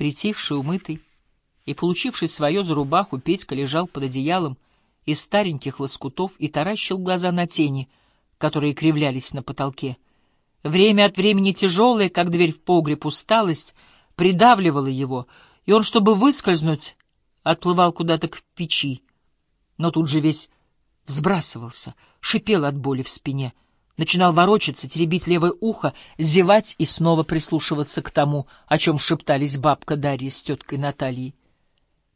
Притихший, умытый и получивший свое за рубаху, Петька лежал под одеялом из стареньких лоскутов и таращил глаза на тени, которые кривлялись на потолке. Время от времени тяжелая, как дверь в погреб, усталость придавливала его, и он, чтобы выскользнуть, отплывал куда-то к печи. Но тут же весь взбрасывался, шипел от боли в спине, начинал ворочаться, теребить левое ухо, зевать и снова прислушиваться к тому, о чем шептались бабка Дарья с теткой Натальей.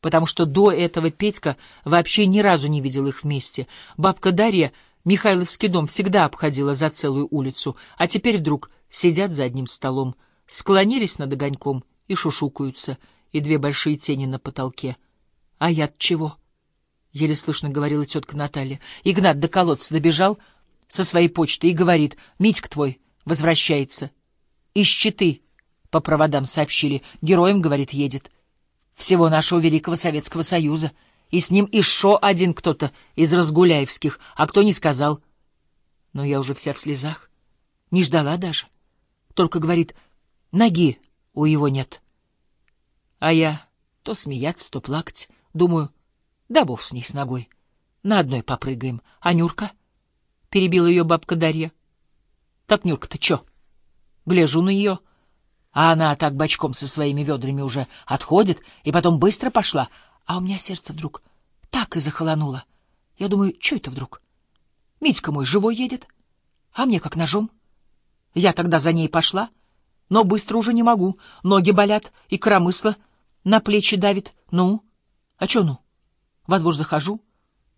Потому что до этого Петька вообще ни разу не видел их вместе. Бабка Дарья Михайловский дом всегда обходила за целую улицу, а теперь вдруг сидят за одним столом, склонились над огоньком и шушукаются, и две большие тени на потолке. — А я чего? — еле слышно говорила тетка Наталья. Игнат до колодца добежал со своей почты и говорит, — Митька твой возвращается. Из Читы по проводам сообщили. Героем, говорит, едет. Всего нашего Великого Советского Союза. И с ним еще один кто-то из Разгуляевских, а кто не сказал. Но я уже вся в слезах. Не ждала даже. Только, говорит, ноги у его нет. А я то смеяться, то плакать. Думаю, да бог с ней с ногой. На одной попрыгаем. А Нюрка? Перебила ее бабка Дарья. Так Нюрка-то чё? Гляжу на ее, а она так бочком со своими ведрами уже отходит, и потом быстро пошла, а у меня сердце вдруг так и захолонуло. Я думаю, что это вдруг? Митька мой живой едет, а мне как ножом. Я тогда за ней пошла, но быстро уже не могу, ноги болят и коромысло на плечи давит. Ну? А чё ну? Во двор захожу.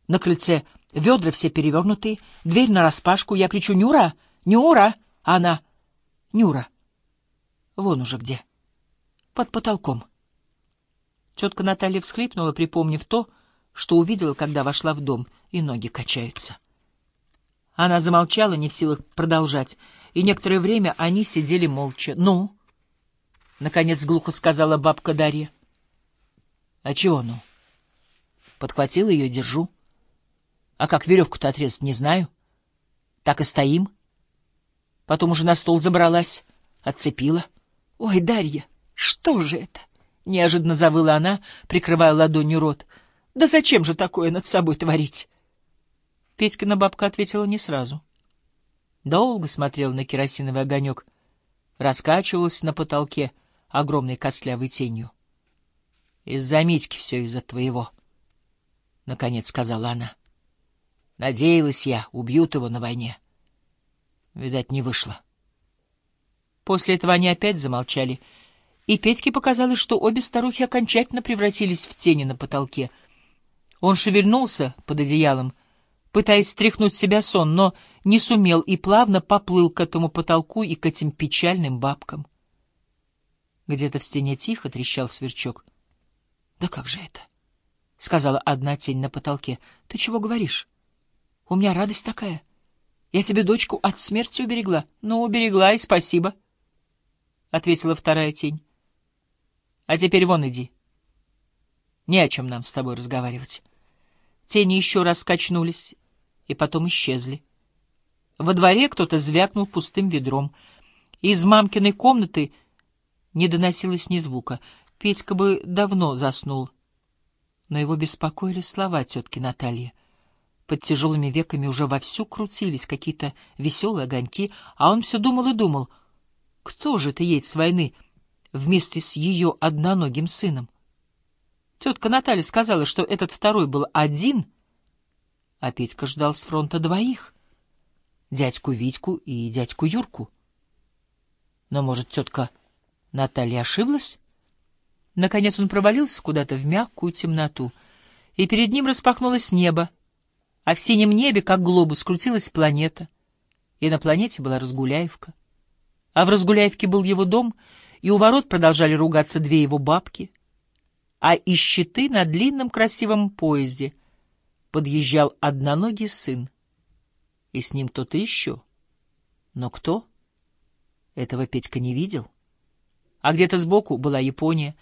На крыльце ведра все перевернутые, дверь нараспашку. Я кричу «Нюра! Нюра!» А она «Нюра!» Вон уже где. Под потолком. Тетка Наталья всхлипнула, припомнив то, что увидела, когда вошла в дом, и ноги качаются. Она замолчала, не в силах продолжать, и некоторое время они сидели молча. «Ну?» — наконец глухо сказала бабка Дарья. «А чего ну?» Подхватила ее, держу. А как веревку-то отрезать, не знаю. Так и стоим. Потом уже на стол забралась, отцепила. «Ой, Дарья, что же это?» — неожиданно завыла она, прикрывая ладонью рот. «Да зачем же такое над собой творить?» Петькина бабка ответила не сразу. Долго смотрел на керосиновый огонек, раскачивался на потолке огромной костлявой тенью. Из-за Митьки все из-за твоего, — наконец сказала она. Надеялась я, убьют его на войне. Видать, не вышло. После этого они опять замолчали, и Петьке показалось, что обе старухи окончательно превратились в тени на потолке. Он шевельнулся под одеялом, пытаясь стряхнуть себя сон, но не сумел и плавно поплыл к этому потолку и к этим печальным бабкам. Где-то в стене тихо трещал сверчок —— Да как же это? — сказала одна тень на потолке. — Ты чего говоришь? У меня радость такая. Я тебе дочку от смерти уберегла. — Ну, уберегла и спасибо, — ответила вторая тень. — А теперь вон иди. Не о чем нам с тобой разговаривать. Тени еще раз качнулись и потом исчезли. Во дворе кто-то звякнул пустым ведром. Из мамкиной комнаты не доносилось ни звука — Петька бы давно заснул, но его беспокоили слова тетки Натальи. Под тяжелыми веками уже вовсю крутились какие-то веселые огоньки, а он все думал и думал, кто же это едет с войны вместе с ее одноногим сыном? Тетка Наталья сказала, что этот второй был один, а Петька ждал с фронта двоих — дядьку Витьку и дядьку Юрку. Но, может, тетка Наталья ошиблась? Наконец он провалился куда-то в мягкую темноту, и перед ним распахнулось небо, а в синем небе, как глобус, крутилась планета. И на планете была Разгуляевка. А в Разгуляевке был его дом, и у ворот продолжали ругаться две его бабки. А из щиты на длинном красивом поезде подъезжал одноногий сын. И с ним кто-то еще. Но кто? Этого Петька не видел. А где-то сбоку была Япония,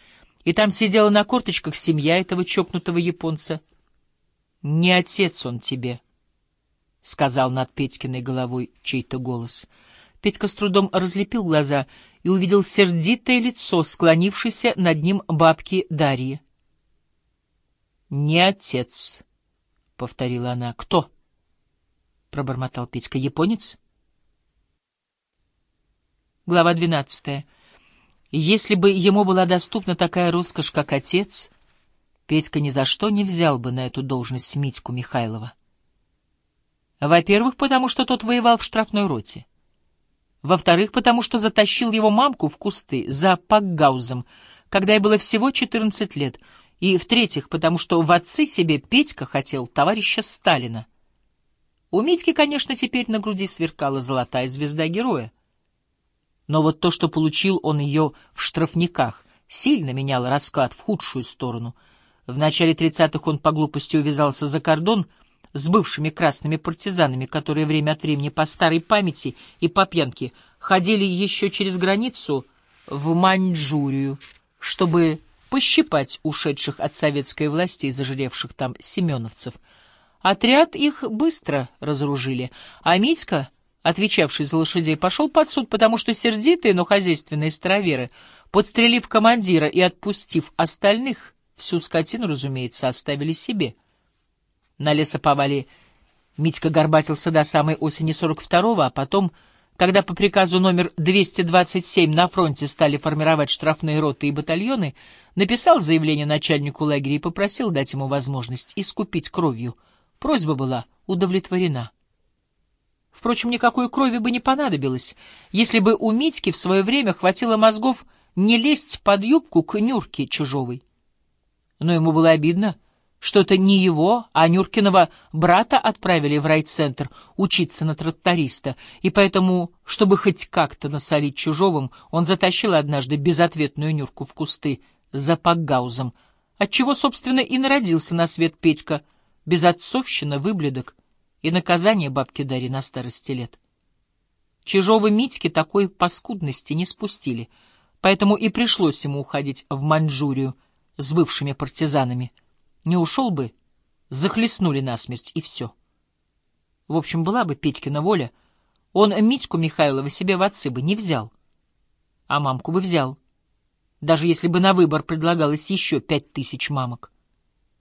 и там сидела на корточках семья этого чокнутого японца. — Не отец он тебе, — сказал над Петькиной головой чей-то голос. Петька с трудом разлепил глаза и увидел сердитое лицо, склонившееся над ним бабки Дарьи. «Не отец», — повторила она. «Кто?» — пробормотал Петька. «Японец?» Глава двенадцатая. Если бы ему была доступна такая роскошь, как отец, Петька ни за что не взял бы на эту должность Митьку Михайлова. Во-первых, потому что тот воевал в штрафной роте. Во-вторых, потому что затащил его мамку в кусты за Пакгаузом, когда ей было всего 14 лет. И в-третьих, потому что в отцы себе Петька хотел товарища Сталина. У Митьки, конечно, теперь на груди сверкала золотая звезда героя. Но вот то, что получил он ее в штрафниках, сильно меняло расклад в худшую сторону. В начале тридцатых он по глупости увязался за кордон с бывшими красными партизанами, которые время от времени по старой памяти и по пьянке ходили еще через границу в Маньчжурию, чтобы пощипать ушедших от советской власти и зажиревших там семеновцев. Отряд их быстро разоружили, а Митька отвечавший за лошадей, пошел под суд, потому что сердитые, но хозяйственные староверы, подстрелив командира и отпустив остальных, всю скотину, разумеется, оставили себе. На лесоповале Митька горбатился до самой осени 42-го, а потом, когда по приказу номер 227 на фронте стали формировать штрафные роты и батальоны, написал заявление начальнику лагеря и попросил дать ему возможность искупить кровью. Просьба была удовлетворена. Впрочем, никакой крови бы не понадобилось, если бы у Митьки в свое время хватило мозгов не лезть под юбку к Нюрке Чужовой. Но ему было обидно, что это не его, а Нюркиного брата отправили в райцентр учиться на тракториста, и поэтому, чтобы хоть как-то насолить Чужовым, он затащил однажды безответную Нюрку в кусты за Пакгаузом, отчего, собственно, и народился на свет Петька, безотцовщина, выблядок и наказание бабки Дарьи на старости лет. Чижовы Митьки такой паскудности не спустили, поэтому и пришлось ему уходить в Маньчжурию с бывшими партизанами. Не ушел бы, захлестнули насмерть, и все. В общем, была бы Петькина воля, он Митьку Михайлова себе в отцы бы не взял, а мамку бы взял, даже если бы на выбор предлагалось еще пять тысяч мамок.